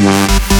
Yeah.